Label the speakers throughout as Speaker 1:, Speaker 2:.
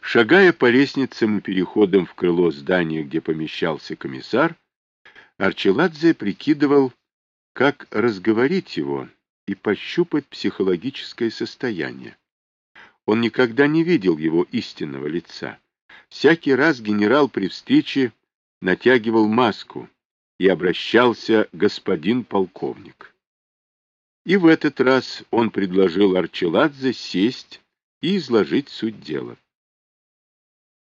Speaker 1: Шагая по лестницам и переходам в крыло здания, где помещался комиссар, Арчеладзе прикидывал, как разговорить его и пощупать психологическое состояние. Он никогда не видел его истинного лица. Всякий раз генерал при встрече натягивал маску и обращался господин полковник. И в этот раз он предложил Арчеладзе сесть и изложить суть дела.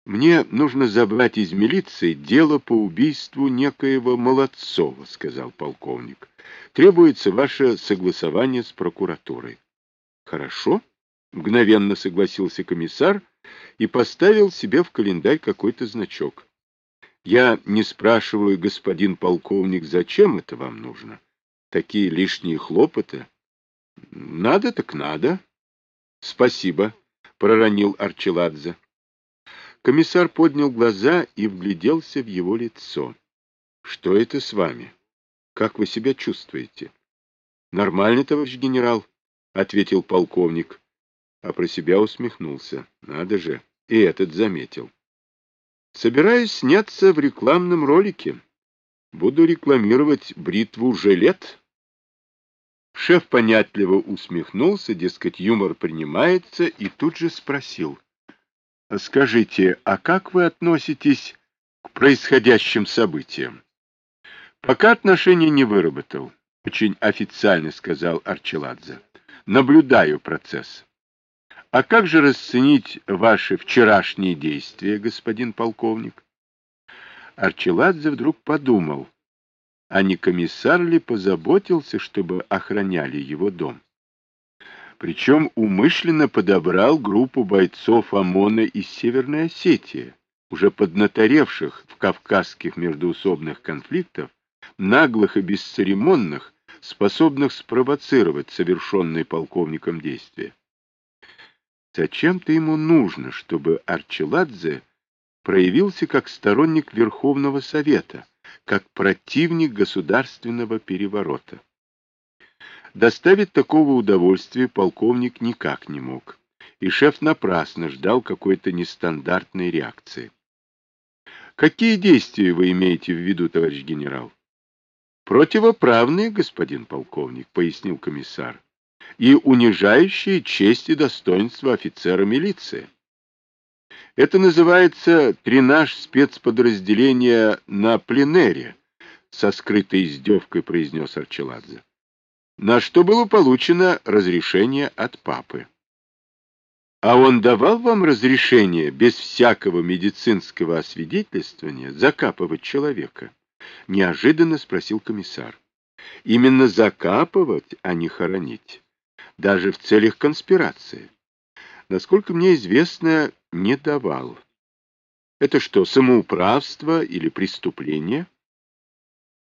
Speaker 1: «Мне нужно забрать из милиции дело по убийству некоего Молодцова», — сказал полковник. «Требуется ваше согласование с прокуратурой». «Хорошо», — мгновенно согласился комиссар и поставил себе в календарь какой-то значок. «Я не спрашиваю, господин полковник, зачем это вам нужно? Такие лишние хлопоты». «Надо так надо». «Спасибо», — проронил Арчеладзе. Комиссар поднял глаза и вгляделся в его лицо. «Что это с вами? Как вы себя чувствуете?» «Нормально, товарищ генерал», — ответил полковник, а про себя усмехнулся. «Надо же, и этот заметил». «Собираюсь сняться в рекламном ролике. Буду рекламировать бритву «Жилет». Шеф понятливо усмехнулся, дескать, юмор принимается, и тут же спросил — Скажите, а как вы относитесь к происходящим событиям? Пока отношения не выработал, очень официально сказал Арчеладзе. Наблюдаю процесс. А как же расценить ваши вчерашние действия, господин полковник? Арчеладзе вдруг подумал, а не комиссар ли позаботился, чтобы охраняли его дом? Причем умышленно подобрал группу бойцов ОМОНа из Северной Осетии, уже поднаторевших в кавказских междуусобных конфликтах, наглых и бесцеремонных, способных спровоцировать совершенные полковником действия. Зачем-то ему нужно, чтобы Арчеладзе проявился как сторонник Верховного Совета, как противник государственного переворота. Доставить такого удовольствия полковник никак не мог, и шеф напрасно ждал какой-то нестандартной реакции. «Какие действия вы имеете в виду, товарищ генерал?» «Противоправные, господин полковник», — пояснил комиссар, «и унижающие честь и достоинство офицера милиции. Это называется тренаж спецподразделения на пленэре», — со скрытой издевкой произнес Арчеладзе на что было получено разрешение от папы. А он давал вам разрешение без всякого медицинского освидетельствования закапывать человека? Неожиданно спросил комиссар. Именно закапывать, а не хоронить. Даже в целях конспирации. Насколько мне известно, не давал. Это что, самоуправство или преступление?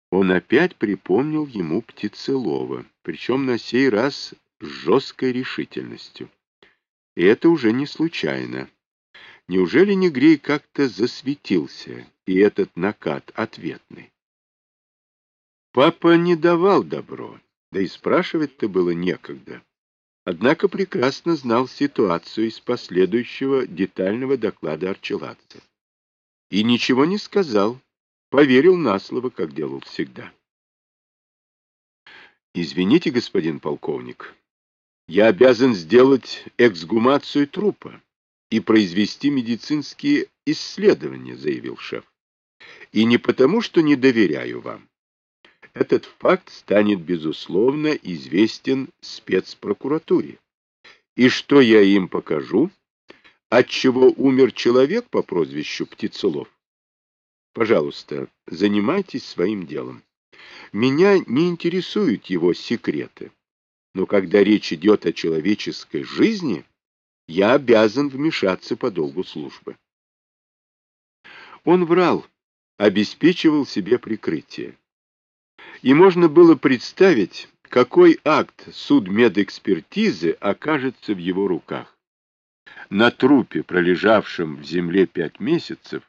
Speaker 1: Он опять припомнил ему Птицелова, причем на сей раз с жесткой решительностью. И это уже не случайно. Неужели Негрей как-то засветился, и этот накат ответный? Папа не давал добро, да и спрашивать-то было некогда. Однако прекрасно знал ситуацию из последующего детального доклада Арчеладзе. И ничего не сказал, Поверил на слово, как делал всегда. Извините, господин полковник, я обязан сделать эксгумацию трупа и произвести медицинские исследования, заявил шеф. И не потому, что не доверяю вам. Этот факт станет, безусловно, известен спецпрокуратуре. И что я им покажу? Отчего умер человек по прозвищу Птицелов? Пожалуйста, занимайтесь своим делом. Меня не интересуют его секреты. Но когда речь идет о человеческой жизни, я обязан вмешаться по долгу службы. Он врал, обеспечивал себе прикрытие. И можно было представить, какой акт судмедэкспертизы окажется в его руках. На трупе, пролежавшем в земле пять месяцев,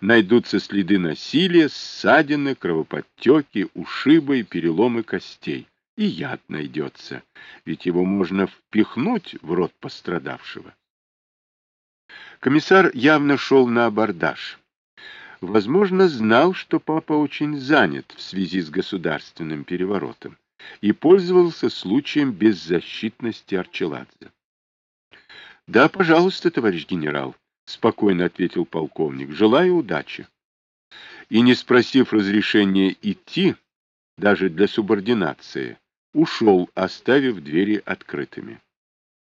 Speaker 1: найдутся следы насилия, ссадины, кровоподтеки, ушибы и переломы костей. И яд найдется, ведь его можно впихнуть в рот пострадавшего. Комиссар явно шел на абордаж. Возможно, знал, что папа очень занят в связи с государственным переворотом и пользовался случаем беззащитности Арчеладзе. — Да, пожалуйста, товарищ генерал, — спокойно ответил полковник. — Желаю удачи. И, не спросив разрешения идти, даже для субординации, ушел, оставив двери открытыми.